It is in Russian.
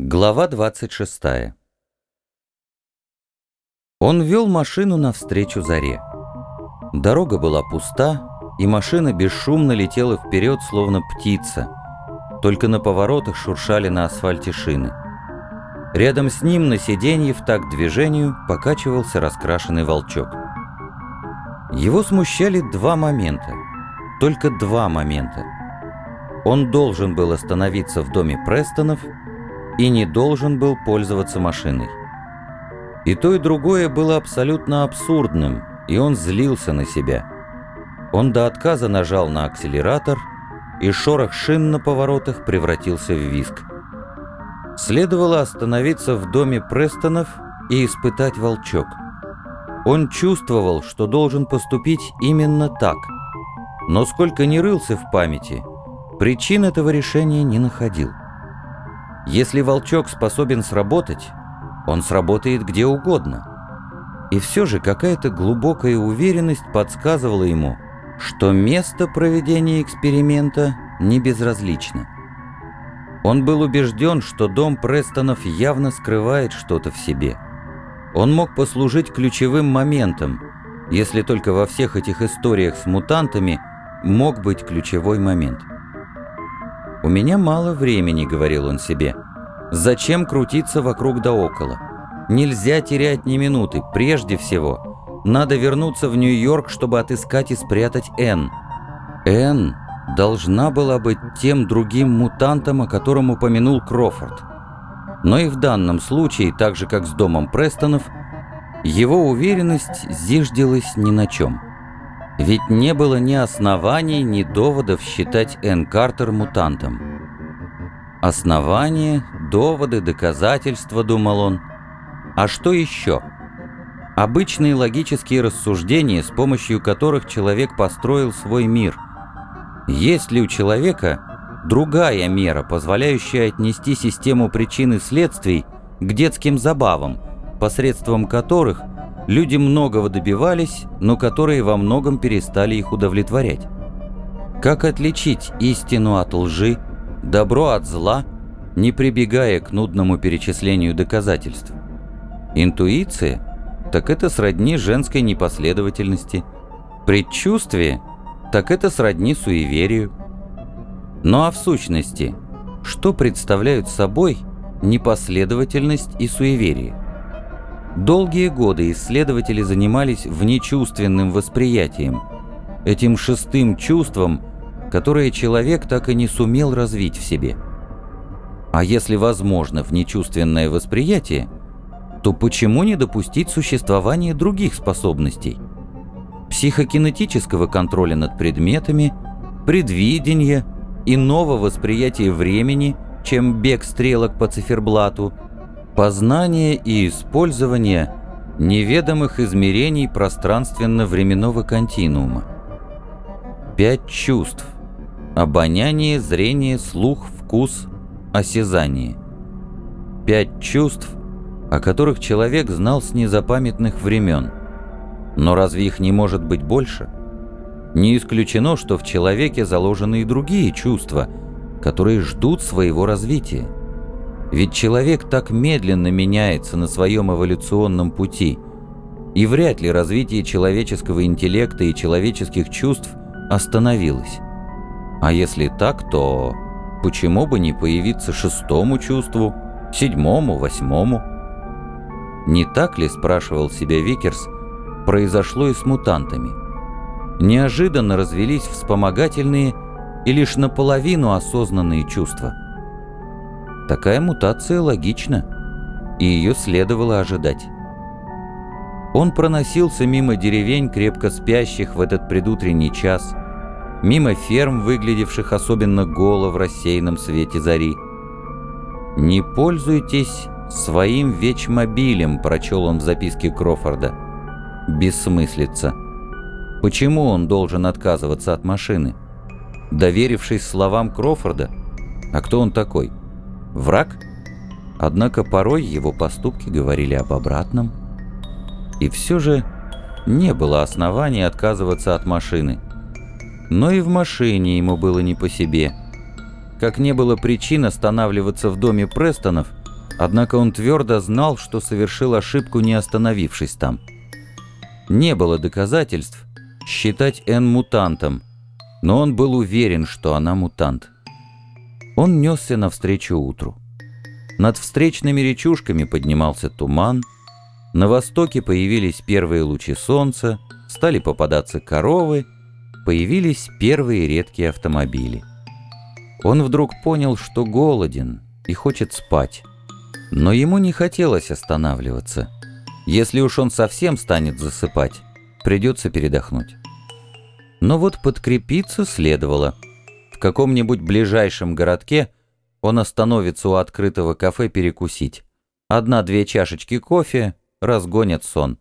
Глава 26 Он вел машину навстречу заре. Дорога была пуста, и машина бесшумно летела вперед, словно птица. Только на поворотах шуршали на асфальте шины. Рядом с ним на сиденье в такт движению покачивался раскрашенный волчок. Его смущали два момента. Только два момента. Он должен был остановиться в доме Престонов – и не должен был пользоваться машиной. И то, и другое было абсолютно абсурдным, и он злился на себя. Он до отказа нажал на акселератор, и шорох шин на поворотах превратился в виск. Следовало остановиться в доме Престонов и испытать волчок. Он чувствовал, что должен поступить именно так, но сколько ни рылся в памяти, причин этого решения не находил. Если волчок способен сработать, он сработает где угодно. И все же какая-то глубокая уверенность подсказывала ему, что место проведения эксперимента не безразлично. Он был убежден, что дом Престонов явно скрывает что-то в себе. Он мог послужить ключевым моментом, если только во всех этих историях с мутантами мог быть ключевой момент – «У меня мало времени», — говорил он себе. «Зачем крутиться вокруг да около? Нельзя терять ни минуты. Прежде всего, надо вернуться в Нью-Йорк, чтобы отыскать и спрятать Энн. Энн должна была быть тем другим мутантом, о котором упомянул Крофорд. Но и в данном случае, так же как с домом Престонов, его уверенность зиждилась ни на чем. Ведь не было ни оснований, ни доводов считать Энн Картер мутантом. Основания, доводы, доказательства, думал он. А что еще? Обычные логические рассуждения, с помощью которых человек построил свой мир. Есть ли у человека другая мера, позволяющая отнести систему причин и следствий к детским забавам, посредством которых – Люди многого добивались, но которые во многом перестали их удовлетворять. Как отличить истину от лжи, добро от зла, не прибегая к нудному перечислению доказательств? Интуиция? Так это сродни женской непоследовательности. Предчувствие? Так это сродни суеверию. Ну а в сущности, что представляют собой непоследовательность и суеверие? Долгие годы исследователи занимались внечувственным восприятием, этим шестым чувством, которое человек так и не сумел развить в себе. А если возможно внечувственное восприятие, то почему не допустить существования других способностей? Психокинетического контроля над предметами, предвидения, иного восприятия времени, чем бег стрелок по циферблату – Познание и использование неведомых измерений пространственно-временного континуума. Пять чувств. Обоняние, зрение, слух, вкус, осязание. Пять чувств, о которых человек знал с незапамятных времен. Но разве их не может быть больше? Не исключено, что в человеке заложены и другие чувства, которые ждут своего развития. Ведь человек так медленно меняется на своем эволюционном пути, и вряд ли развитие человеческого интеллекта и человеческих чувств остановилось. А если так, то почему бы не появиться шестому чувству, седьмому, восьмому? Не так ли, спрашивал себя Викерс, произошло и с мутантами? Неожиданно развелись вспомогательные и лишь наполовину осознанные чувства – Такая мутация логична, и ее следовало ожидать. Он проносился мимо деревень, крепко спящих в этот предутренний час, мимо ферм, выглядевших особенно голо в рассеянном свете зари. «Не пользуйтесь своим вечмобилем», — прочел он в записке Крофорда. «Бессмыслица. Почему он должен отказываться от машины? Доверившись словам Крофорда? А кто он такой?» Враг? Однако порой его поступки говорили об обратном. И все же не было оснований отказываться от машины. Но и в машине ему было не по себе. Как не было причин останавливаться в доме Престонов Однако он твердо знал, что совершил ошибку, не остановившись там. Не было доказательств считать Энн мутантом, но он был уверен, что она мутант. Он несся навстречу утру. Над встречными речушками поднимался туман, на востоке появились первые лучи солнца, стали попадаться коровы, появились первые редкие автомобили. Он вдруг понял, что голоден и хочет спать. Но ему не хотелось останавливаться. Если уж он совсем станет засыпать, придется передохнуть. Но вот подкрепиться следовало. В каком-нибудь ближайшем городке он остановится у открытого кафе перекусить. Одна-две чашечки кофе разгонят сон.